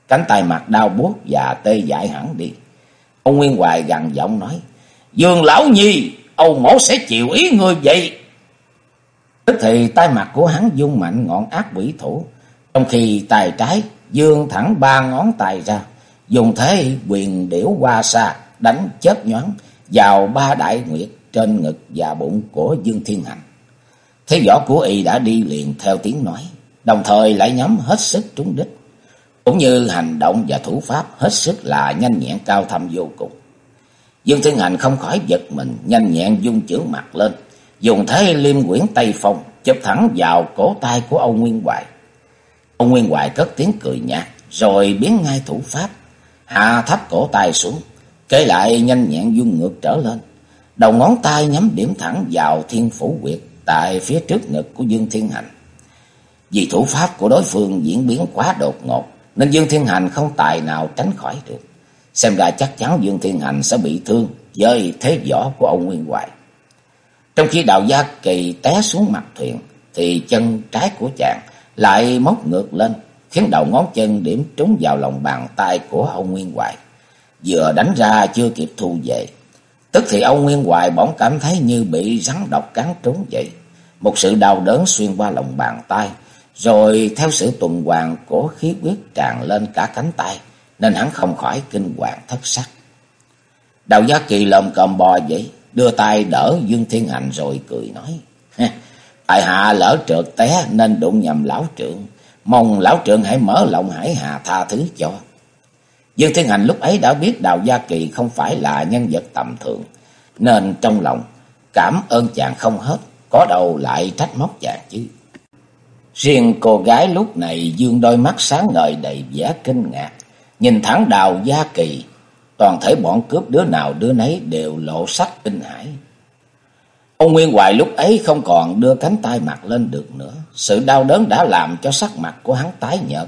Cánh tay mặt đau buốt và tê dại hẳn đi. Ông Nguyên Hoài gằn giọng nói. Dương Lão Nhi, Âu mổ sẽ chịu ý người vậy. Tức thì tay mặt của hắn dung mạnh ngọn ác quỷ thủ. Trong khi tay trái dương thẳng ba ngón tay ra. Dùng thế quyền điểu qua xa đánh chớp nhoáng vào ba đại nguyệt trên ngực và bụng của Dương Thiên Hành. Thế võ của y đã đi liền theo tiếng nói, đồng thời lại nhắm hết sức trúng đích, cũng như hành động và thủ pháp hết sức là nhanh nhẹn cao thâm vô cùng. Dương Thiên Hành không khỏi giật mình, nhanh nhẹn dung chưởng mặt lên, dùng thế liêm quyển Tây Phong chụp thẳng vào cổ tay của ông Nguyên Hoài. Ông Nguyên Hoài cất tiếng cười nhạt, rồi biến ngay thủ pháp, hạ thấp cổ tay xuống, kế lại nhanh nhẹn dung ngược trở lên. Đầu ngón tay nhắm điểm thẳng vào thiên phủ quyệt tại phía trước ngực của Dương Thiên Hành. Vì thủ pháp của đối phương diễn biến quá đột ngột, nên Dương Thiên Hành không tài nào tránh khỏi được. Xem ra chắc chắn Dương Thiên Hành sẽ bị thương với thế võ của ông Nguyên Hoài. Trong khi đào gia kỳ té xuống mặt thuyền, thì chân trái của chàng lại móc ngược lên, khiến đầu ngón chân điểm trúng vào lòng bàn tay của ông Nguyên Hoài. Vừa đánh ra chưa kịp thu về, tức thì ông Nguyên Hoài bỗng cảm thấy như bị rắn độc cắn trúng vậy. Một sự đau đớn xuyên qua lòng bàn tay, rồi theo sự tuần hoàn của khí huyết tràn lên cả cánh tay, nên hắn không khỏi kinh hoàng thất sắc. Đào Gia Kỳ lồm còm bò vậy, đưa tay đỡ Dương Thiên Hành rồi cười nói. Tại hạ lỡ trượt té nên đụng nhầm lão trượng, mong lão trượng hãy mở lòng hải hà tha thứ cho. Dương Thiên Hành lúc ấy đã biết Đào Gia Kỳ không phải là nhân vật tầm thường, nên trong lòng cảm ơn chàng không hết, có đầu lại trách móc chàng chứ. Riêng cô gái lúc này dương đôi mắt sáng ngời đầy vẻ kinh ngạc, nhìn thẳng Đào Gia Kỳ, toàn thể bọn cướp đứa nào đứa nấy đều lộ sắc kinh hãi. Ông Nguyên Hoài lúc ấy không còn đưa cánh tay mặt lên được nữa, sự đau đớn đã làm cho sắc mặt của hắn tái nhợt,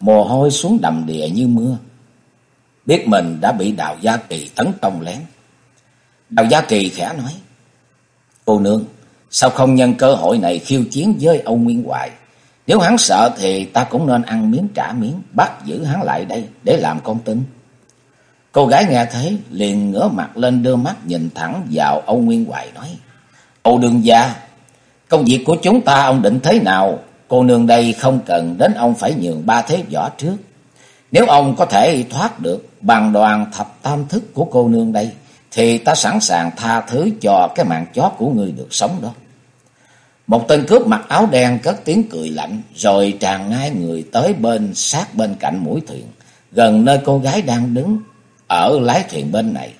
mồ hôi xuống đầm đìa như mưa biết mình đã bị Đào Gia Kỳ tấn công lén. Đào Gia Kỳ khẽ nói, Cô nương, sao không nhân cơ hội này khiêu chiến với ông Nguyên Hoài? Nếu hắn sợ thì ta cũng nên ăn miếng trả miếng, bắt giữ hắn lại đây để làm con tin. Cô gái nghe thế liền ngửa mặt lên đưa mắt nhìn thẳng vào ông Nguyên Hoài nói, Âu đương gia, công việc của chúng ta ông định thế nào? Cô nương đây không cần đến ông phải nhường ba thế võ trước. Nếu ông có thể thoát được bằng đoàn thập tam thức của cô nương đây, thì ta sẵn sàng tha thứ cho cái mạng chó của người được sống đó. Một tên cướp mặc áo đen cất tiếng cười lạnh, rồi tràn ngay người tới bên sát bên cạnh mũi thuyền, gần nơi cô gái đang đứng, ở lái thuyền bên này.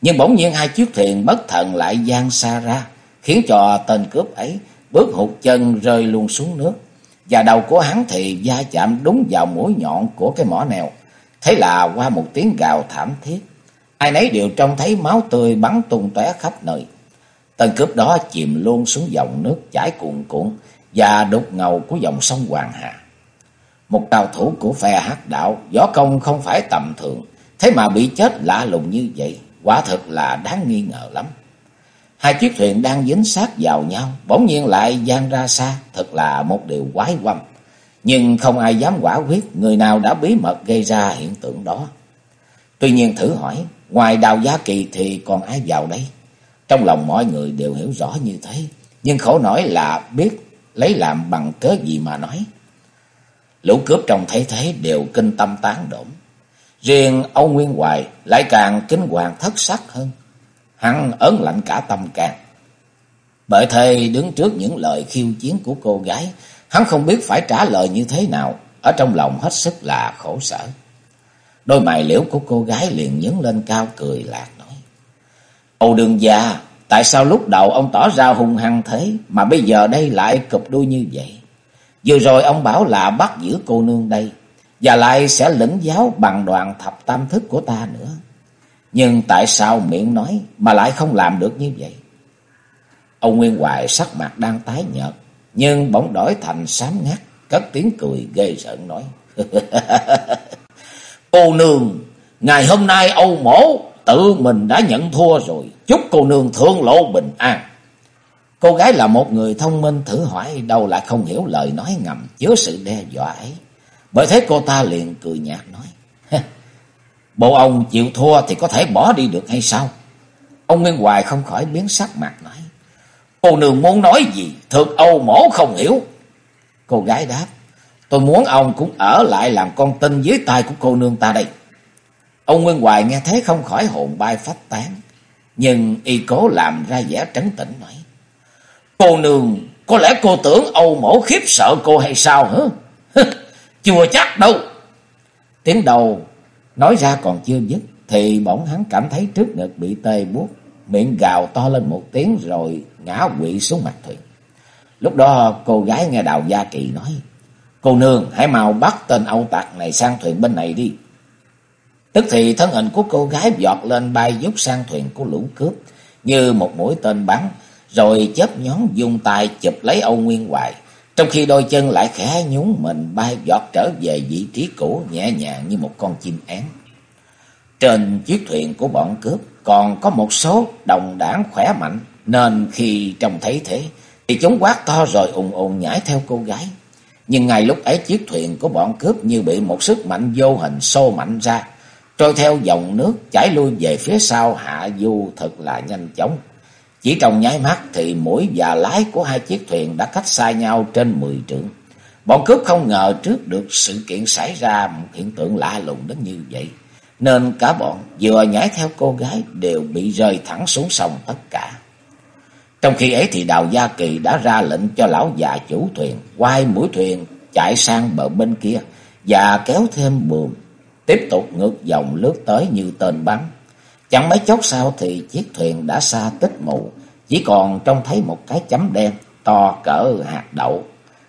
Nhưng bỗng nhiên hai chiếc thuyền bất thần lại gian xa ra, khiến cho tên cướp ấy bước hụt chân rơi luôn xuống nước. Và đầu của hắn thì va chạm đúng vào mũi nhọn của cái mỏ nèo. Thế là qua một tiếng gào thảm thiết. Ai nấy đều trông thấy máu tươi bắn tung tóe khắp nơi. Tên cướp đó chìm luôn xuống dòng nước chảy cuồn cuộn và đục ngầu của dòng sông Hoàng Hà. Một cao thủ của phe hắc đạo, võ công không phải tầm thường, thế mà bị chết lạ lùng như vậy, quả thật là đáng nghi ngờ lắm. Hai chiếc thuyền đang dính sát vào nhau, bỗng nhiên lại gian ra xa, thật là một điều quái quăm. Nhưng không ai dám quả quyết người nào đã bí mật gây ra hiện tượng đó. Tuy nhiên thử hỏi, ngoài đào giá kỳ thì còn ai vào đây? Trong lòng mọi người đều hiểu rõ như thế, nhưng khổ nổi là biết lấy làm bằng cớ gì mà nói. Lũ cướp trong thấy thế đều kinh tâm tán đổng Riêng Âu Nguyên Hoài lại càng kính hoàng thất sắc hơn. Hắn ớn lạnh cả tâm càng. Bởi thế đứng trước những lời khiêu chiến của cô gái, hắn không biết phải trả lời như thế nào, ở trong lòng hết sức là khổ sở. Đôi mày liễu của cô gái liền nhướng lên cao cười lạc nói. Âu đường già, tại sao lúc đầu ông tỏ ra hung hăng thế, mà bây giờ đây lại cụp đuôi như vậy? Vừa rồi ông bảo là bắt giữ cô nương đây, và lại sẽ lĩnh giáo bằng đoàn thập tam thức của ta nữa. Nhưng tại sao miệng nói mà lại không làm được như vậy? Ông Nguyên Hoài sắc mặt đang tái nhợt, nhưng bỗng đổi thành sám ngắt, cất tiếng cười ghê rợn nói. cô nương, ngày hôm nay Âu mổ tự mình đã nhận thua rồi, chúc cô nương thương lộ bình an. Cô gái là một người thông minh thử hỏi đâu lại không hiểu lời nói ngầm chứa sự đe dọa ấy. Bởi thế cô ta liền cười nhạt nói. Bộ ông chịu thua thì có thể bỏ đi được hay sao? Ông Nguyên Hoài không khỏi biến sắc mặt nói. Cô nương muốn nói gì? Thực Âu mổ không hiểu. Cô gái đáp. Tôi muốn ông cũng ở lại làm con tin dưới tay của cô nương ta đây. Ông Nguyên Hoài nghe thế không khỏi hồn bay phách tán. Nhưng y cố làm ra vẻ trấn tĩnh nói. Cô nương, có lẽ cô tưởng Âu mổ khiếp sợ cô hay sao hả? Chưa chắc đâu. Tiếng đầu nói ra còn chưa dứt, thì bỗng hắn cảm thấy trước ngực bị tê buốt, miệng gào to lên một tiếng rồi ngã quỵ xuống mặt thuyền. Lúc đó cô gái nghe Đào Gia Kỳ nói, Cô nương hãy mau bắt tên Âu Tạc này sang thuyền bên này đi. Tức thì thân hình của cô gái giọt lên bay giúp sang thuyền của lũ cướp như một mũi tên bắn, rồi chớp nhón dùng tay chụp lấy Âu Nguyên Hoài, trong khi đôi chân lại khẽ nhún mình bay giọt trở về vị trí cũ nhẹ nhàng như một con chim én. Trên chiếc thuyền của bọn cướp còn có một số đồng đảng khỏe mạnh, nên khi trông thấy thế thì chúng quát to rồi ùng ùng nhảy theo cô gái. Nhưng ngay lúc ấy chiếc thuyền của bọn cướp như bị một sức mạnh vô hình xô mạnh ra, trôi theo dòng nước chảy lui về phía sau hạ du thật là nhanh chóng. Chỉ trong nháy mắt thì mũi và lái của hai chiếc thuyền đã cách xa nhau trên mười trượng. Bọn cướp không ngờ trước được sự kiện xảy ra một hiện tượng lạ lùng đến như vậy. Nên cả bọn vừa nhảy theo cô gái đều bị rơi thẳng xuống sông tất cả. Trong khi ấy thì Đào Gia Kỳ đã ra lệnh cho lão già chủ thuyền quay mũi thuyền chạy sang bờ bên kia và kéo thêm buồm, tiếp tục ngược dòng lướt tới như tên bắn. Chẳng mấy chốc sau thì chiếc thuyền đã xa tích mù, chỉ còn trông thấy một cái chấm đen to cỡ hạt đậu,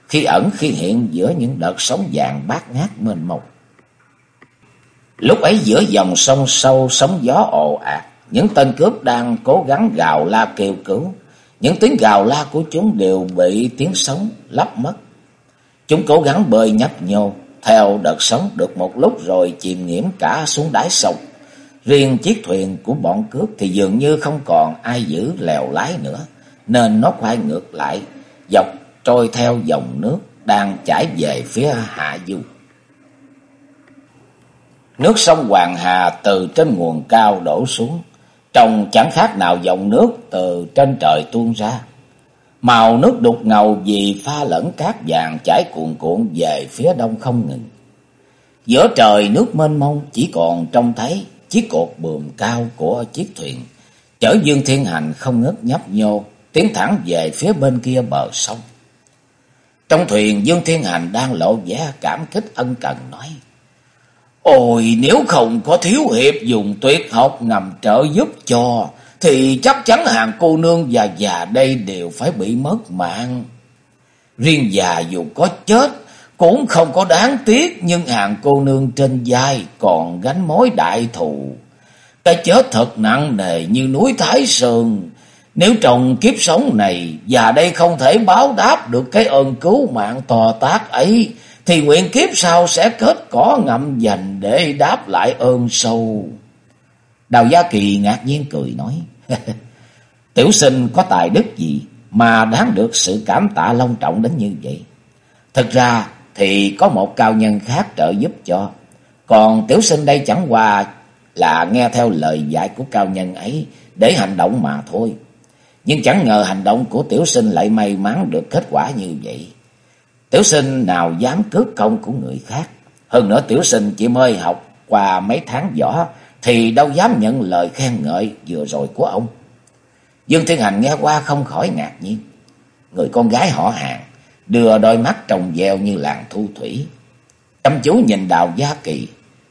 khi ẩn khi hiện giữa những đợt sóng vàng bát ngát mênh mông. Lúc ấy giữa dòng sông sâu sóng gió ồ ạt, những tên cướp đang cố gắng gào la kêu cứu. Những tiếng gào la của chúng đều bị tiếng sóng lấp mất. Chúng cố gắng bơi nhấp nhô theo đợt sóng được một lúc rồi chìm nghiễm cả xuống đáy sông. Riêng chiếc thuyền của bọn cướp thì dường như không còn ai giữ lèo lái nữa, nên nó quay ngược lại, dọc trôi theo dòng nước đang chảy về phía hạ du. Nước sông Hoàng Hà từ trên nguồn cao đổ xuống, trông chẳng khác nào dòng nước từ trên trời tuôn ra. Màu nước đục ngầu vì pha lẫn cát vàng chảy cuồn cuộn về phía đông không ngừng. Giữa trời nước mênh mông chỉ còn trông thấy chiếc cột buồm cao của chiếc thuyền, chở Dương Thiên Hành không ngớt nhấp nhô, tiến thẳng về phía bên kia bờ sông. Trong thuyền Dương Thiên Hành đang lộ vẻ cảm kích ân cần nói. Ôi nếu không có thiếu hiệp dùng tuyệt học ngầm trợ giúp cho, thì chắc chắn hàng cô nương và già đây đều phải bị mất mạng. Riêng già dù có chết cũng không có đáng tiếc, nhưng hàng cô nương trên vai còn gánh mối đại thù. Cái chết thật nặng nề như núi Thái Sơn. Nếu trong kiếp sống này, và đây không thể báo đáp được cái ơn cứu mạng to tác ấy, thì nguyện kiếp sau sẽ kết cỏ ngậm dành để đáp lại ơn sâu. Đào Gia Kỳ ngạc nhiên cười nói, Tiểu sinh có tài đức gì mà đáng được sự cảm tạ long trọng đến như vậy? thật ra thì có một cao nhân khác trợ giúp cho, còn tiểu sinh đây chẳng qua là nghe theo lời dạy của cao nhân ấy để hành động mà thôi. Nhưng chẳng ngờ hành động của tiểu sinh lại may mắn được kết quả như vậy. Tiểu sinh nào dám cướp công của người khác. Hơn nữa tiểu sinh chỉ mới học qua mấy tháng võ thì đâu dám nhận lời khen ngợi vừa rồi của ông. Dương Thiên Hành nghe qua không khỏi ngạc nhiên. Người con gái họ hàng đưa đôi mắt trồng dèo như làng thu thủy. Chăm chú nhìn đào gia kỳ,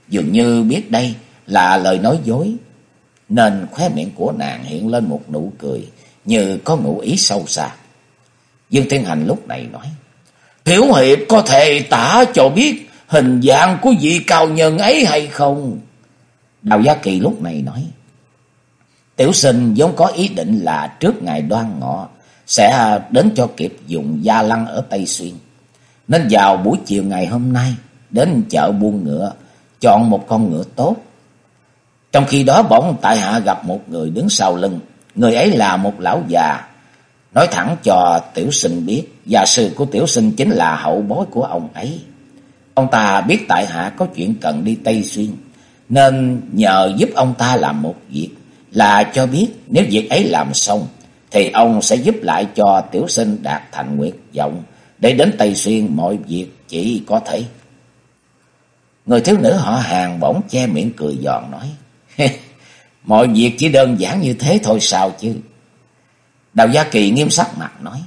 dường như biết đây là lời nói dối. Nên khóe miệng của nàng hiện lên một nụ cười như có ngụ ý sâu xa. Dương Thiên Hành lúc này nói. Tiểu Hiệp có thể tả cho biết hình dạng của vị cao nhân ấy hay không? Đào Gia Kỳ lúc này nói. Tiểu sinh vốn có ý định là trước ngày đoan ngọ sẽ đến cho kịp dùng gia lăng ở Tây Xuyên. Nên vào buổi chiều ngày hôm nay đến chợ buôn ngựa chọn một con ngựa tốt. Trong khi đó bỗng tại hạ gặp một người đứng sau lưng. Người ấy là một lão già Nói thẳng cho tiểu sinh biết, gia sư của tiểu sinh chính là hậu bối của ông ấy. Ông ta biết tại hạ có chuyện cần đi Tây Xuyên, nên nhờ giúp ông ta làm một việc, là cho biết nếu việc ấy làm xong, thì ông sẽ giúp lại cho tiểu sinh đạt thành nguyện vọng, để đến Tây Xuyên mọi việc chỉ có thể. Người thiếu nữ họ hàng bỗng che miệng cười giòn nói, mọi việc chỉ đơn giản như thế thôi sao chứ. Đào Gia Kỳ nghiêm sắc mặt nói.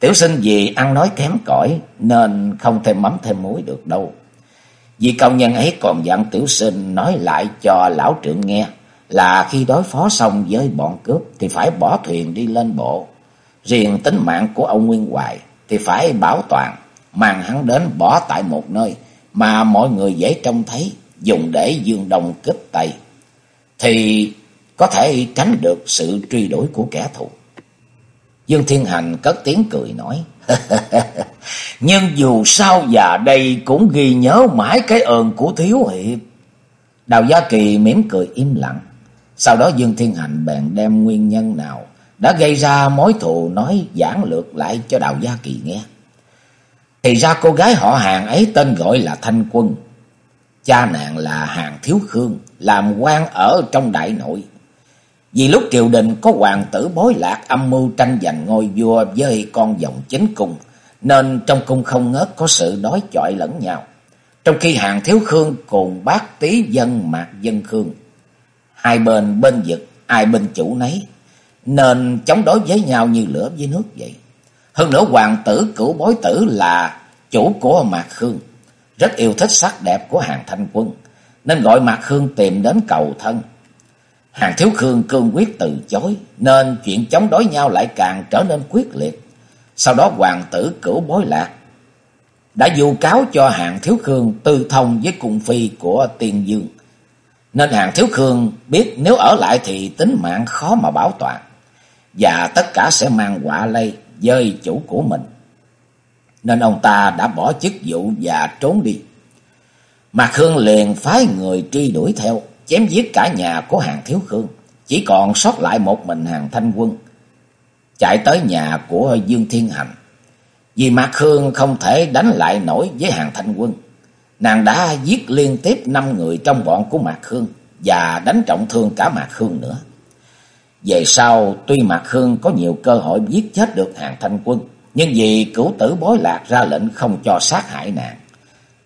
Tiểu sinh vì ăn nói kém cỏi nên không thêm mắm thêm muối được đâu. Vì công nhân ấy còn dặn tiểu sinh nói lại cho lão trưởng nghe là khi đối phó xong với bọn cướp thì phải bỏ thuyền đi lên bộ. Riêng tính mạng của ông Nguyên Hoài thì phải bảo toàn, mang hắn đến bỏ tại một nơi mà mọi người dễ trông thấy, dùng để dương đồng cướp tay. Thì có thể tránh được sự truy đuổi của kẻ thù. Dương Thiên Hành cất tiếng cười nói, Nhưng dù sao già đây cũng ghi nhớ mãi cái ơn của Thiếu Hiệp. Đào Gia Kỳ mỉm cười im lặng. Sau đó Dương Thiên Hành bèn đem nguyên nhân nào đã gây ra mối thù nói giảng lược lại cho Đào Gia Kỳ nghe. Thì ra cô gái họ hàng ấy tên gọi là Thanh Quân. Cha nàng là Hàng Thiếu Khương, làm quan ở trong đại nội. Vì lúc triều đình có hoàng tử bối lạc âm mưu tranh giành ngôi vua với con dòng chính cung, nên trong cung không ngớt có sự đối chọi lẫn nhau. Trong khi hàng thiếu khương cùng bác tí dân mạc dân khương, hai bên bên vực, ai bên chủ nấy, nên chống đối với nhau như lửa với nước vậy. Hơn nữa hoàng tử cửu bối tử là chủ của Mạc Khương, rất yêu thích sắc đẹp của hàng thanh quân, nên gọi Mạc Khương tìm đến cầu thân. Hàng Thiếu Khương cương quyết từ chối, nên chuyện chống đối nhau lại càng trở nên quyết liệt. Sau đó hoàng tử cửu bối lạc đã vu cáo cho Hàng Thiếu Khương tư thông với cung phi của Tiên Dương. Nên Hàng Thiếu Khương biết nếu ở lại thì tính mạng khó mà bảo toàn, và tất cả sẽ mang quả lây dơi chủ của mình. Nên ông ta đã bỏ chức vụ và trốn đi. Mạc Khương liền phái người truy đuổi theo, chém giết cả nhà của hàng thiếu khương, chỉ còn sót lại một mình hàng thanh quân. Chạy tới nhà của Dương Thiên Hành. Vì Mạc Khương không thể đánh lại nổi với hàng thanh quân. Nàng đã giết liên tiếp năm người trong bọn của Mạc Khương và đánh trọng thương cả Mạc Khương nữa. Về sau, tuy Mạc Khương có nhiều cơ hội giết chết được hàng thanh quân, nhưng vì cửu tử bối lạc ra lệnh không cho sát hại nàng,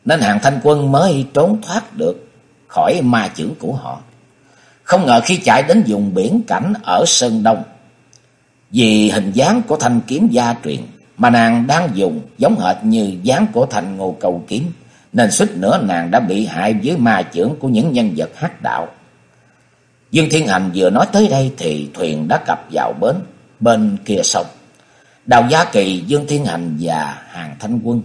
nên hàng thanh quân mới trốn thoát được khỏi ma chữ của họ. Không ngờ khi chạy đến vùng biển cảnh ở Sơn Đông, vì hình dáng của thanh kiếm gia truyền mà nàng đang dùng giống hệt như dáng của thanh ngô cầu kiếm, nên suýt nữa nàng đã bị hại dưới ma chưởng của những nhân vật hắc đạo. Dương Thiên Hành vừa nói tới đây thì thuyền đã cập vào bến, bên kia sông. Đào Gia Kỳ, Dương Thiên Hành và Hàng Thanh Quân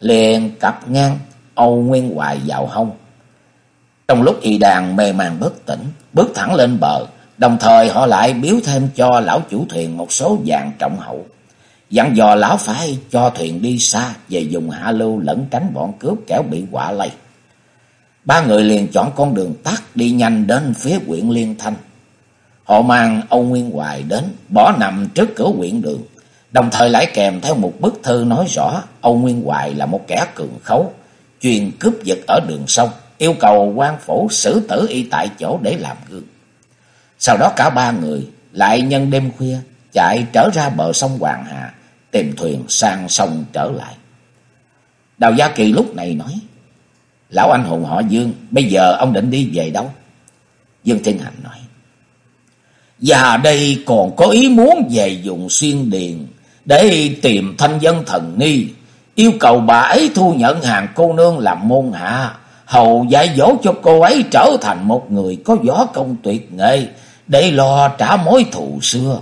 liền cặp ngang Âu Nguyên Hoài vào hông. Trong lúc y đàn mê màng bất tỉnh, bước thẳng lên bờ, đồng thời họ lại biếu thêm cho lão chủ thuyền một số vàng trọng hậu. Dặn dò lão phải cho thuyền đi xa về dùng hạ lưu lẫn tránh bọn cướp kéo bị quả lây. Ba người liền chọn con đường tắt đi nhanh đến phía huyện Liên Thanh. Họ mang Âu Nguyên Hoài đến, bỏ nằm trước cửa huyện đường. Đồng thời lại kèm theo một bức thư nói rõ Âu Nguyên Hoài là một kẻ cường khấu, chuyên cướp giật ở đường sông yêu cầu quan phủ xử tử y tại chỗ để làm gương. Sau đó cả ba người lại nhân đêm khuya chạy trở ra bờ sông Hoàng Hà, tìm thuyền sang sông trở lại. Đào Gia Kỳ lúc này nói, Lão anh hùng họ Dương, bây giờ ông định đi về đâu? Dương Thiên Hành nói, Và đây còn có ý muốn về dùng xuyên điền để tìm thanh dân thần ni, yêu cầu bà ấy thu nhận hàng cô nương làm môn hạ, hầu dạy dỗ cho cô ấy trở thành một người có võ công tuyệt nghệ để lo trả mối thù xưa.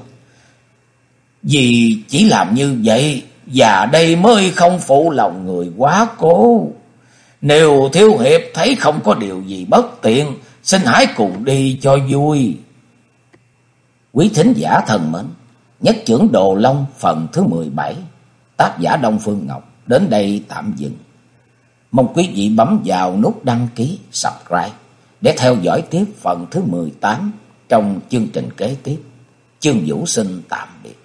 Vì chỉ làm như vậy và đây mới không phụ lòng người quá cố. Nếu thiếu hiệp thấy không có điều gì bất tiện, xin hãy cùng đi cho vui. Quý thính giả thần mến, nhất trưởng Đồ Long phần thứ 17, tác giả Đông Phương Ngọc đến đây tạm dừng. Mong quý vị bấm vào nút đăng ký, subscribe để theo dõi tiếp phần thứ 18 trong chương trình kế tiếp. Chương Vũ xin tạm biệt.